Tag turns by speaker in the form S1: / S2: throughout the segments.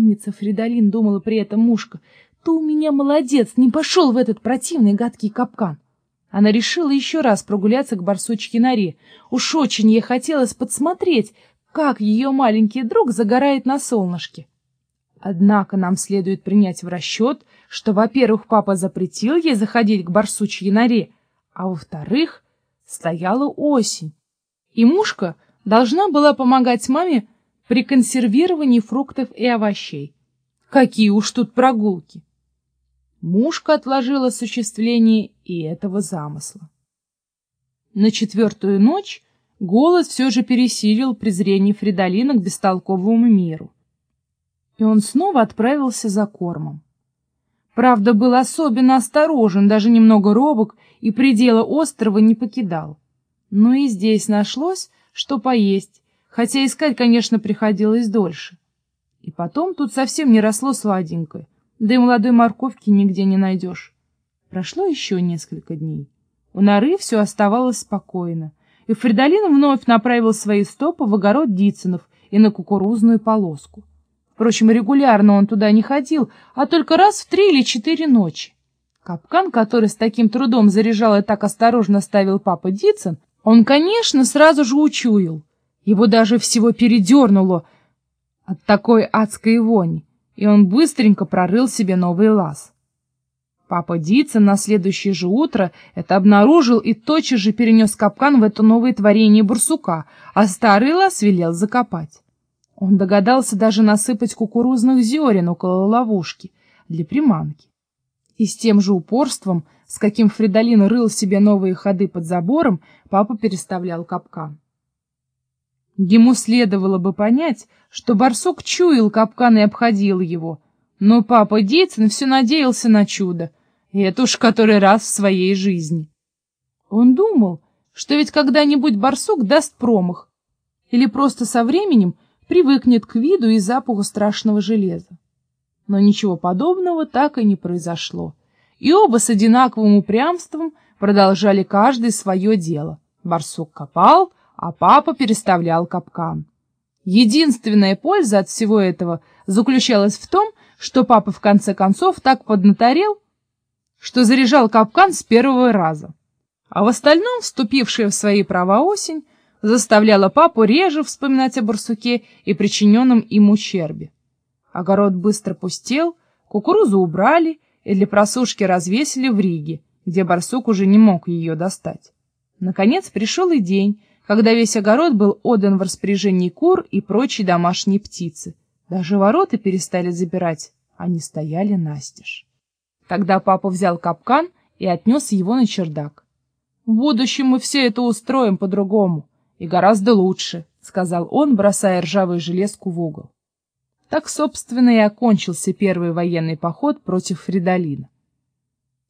S1: Умница, Фридолин, думала при этом мушка. Ты у меня молодец, не пошел в этот противный гадкий капкан. Она решила еще раз прогуляться к барсучьей норе. Уж очень ей хотелось подсмотреть, как ее маленький друг загорает на солнышке. Однако нам следует принять в расчет, что, во-первых, папа запретил ей заходить к барсучьей норе, а во-вторых, стояла осень, и мушка должна была помогать маме при консервировании фруктов и овощей. Какие уж тут прогулки! Мушка отложила осуществление и этого замысла. На четвертую ночь голод все же пересилил презрение Фридолина к бестолковому миру. И он снова отправился за кормом. Правда, был особенно осторожен, даже немного робок, и предела острова не покидал. Но и здесь нашлось, что поесть, хотя искать, конечно, приходилось дольше. И потом тут совсем не росло сладенькое, да и молодой морковки нигде не найдешь. Прошло еще несколько дней. У норы все оставалось спокойно, и Фридолин вновь направил свои стопы в огород Дицинов и на кукурузную полоску. Впрочем, регулярно он туда не ходил, а только раз в три или четыре ночи. Капкан, который с таким трудом заряжал и так осторожно ставил папа Дицин, он, конечно, сразу же учуял. Его даже всего передернуло от такой адской вони, и он быстренько прорыл себе новый лаз. Папа Дицин на следующее же утро это обнаружил и тотчас же перенес капкан в это новое творение бурсука, а старый лаз велел закопать. Он догадался даже насыпать кукурузных зерен около ловушки для приманки. И с тем же упорством, с каким Фридолин рыл себе новые ходы под забором, папа переставлял капкан. Ему следовало бы понять, что барсук чуял капкан и обходил его, но папа Дицин все надеялся на чудо, и это уж который раз в своей жизни. Он думал, что ведь когда-нибудь барсук даст промах, или просто со временем привыкнет к виду и запаху страшного железа. Но ничего подобного так и не произошло, и оба с одинаковым упрямством продолжали каждый свое дело. Барсук копал, а папа переставлял капкан. Единственная польза от всего этого заключалась в том, что папа в конце концов так поднаторел, что заряжал капкан с первого раза. А в остальном, вступившая в свои права осень, заставляла папу реже вспоминать о барсуке и причиненном им ущербе. Огород быстро пустел, кукурузу убрали и для просушки развесили в Риге, где барсук уже не мог ее достать. Наконец пришел и день, когда весь огород был отдан в распоряжение кур и прочей домашней птицы. Даже ворота перестали запирать, они стояли настежь. Тогда папа взял капкан и отнес его на чердак. В будущем мы все это устроим по-другому и гораздо лучше, — сказал он, бросая ржавую железку в угол. Так, собственно, и окончился первый военный поход против Фридолина.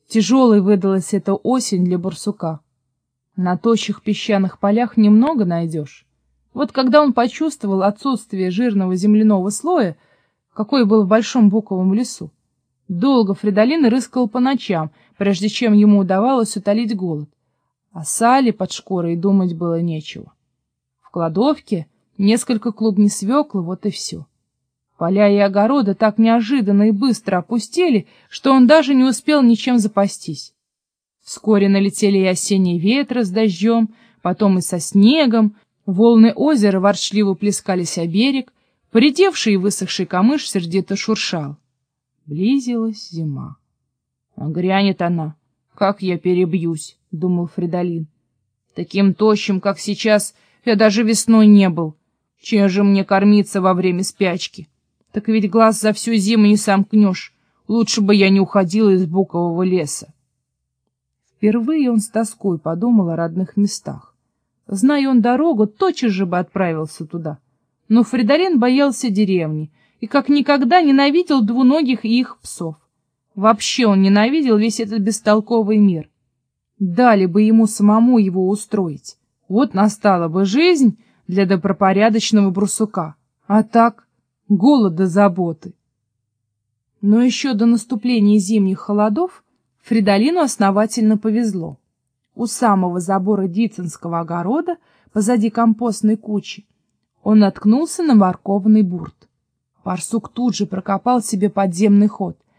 S1: Тяжелой выдалась эта осень для барсука. На тощих песчаных полях немного найдешь. Вот когда он почувствовал отсутствие жирного земляного слоя, какой был в большом буковом лесу, долго Фридолин рыскал по ночам, прежде чем ему удавалось утолить голод. О сале под шкурой думать было нечего. В кладовке несколько клубней свеклы, вот и все. Поля и огороды так неожиданно и быстро опустели, что он даже не успел ничем запастись. Вскоре налетели и осенние ветры с дождем, потом и со снегом, волны озера ворчливо плескались о берег, поредевший и высохший камыш сердито шуршал. Близилась зима. А грянет она, как я перебьюсь, — думал Фридолин. Таким тощим, как сейчас, я даже весной не был. Чем же мне кормиться во время спячки? Так ведь глаз за всю зиму не сомкнешь. Лучше бы я не уходил из букового леса. Впервые он с тоской подумал о родных местах. Зная он дорогу, тотчас же бы отправился туда. Но Фридолин боялся деревни и как никогда ненавидел двуногих и их псов. Вообще он ненавидел весь этот бестолковый мир. Дали бы ему самому его устроить. Вот настала бы жизнь для добропорядочного брусука. А так голода заботы. Но еще до наступления зимних холодов Фридолину основательно повезло. У самого забора Дицинского огорода, позади компостной кучи, он наткнулся на морковный бурт. Барсук тут же прокопал себе подземный ход.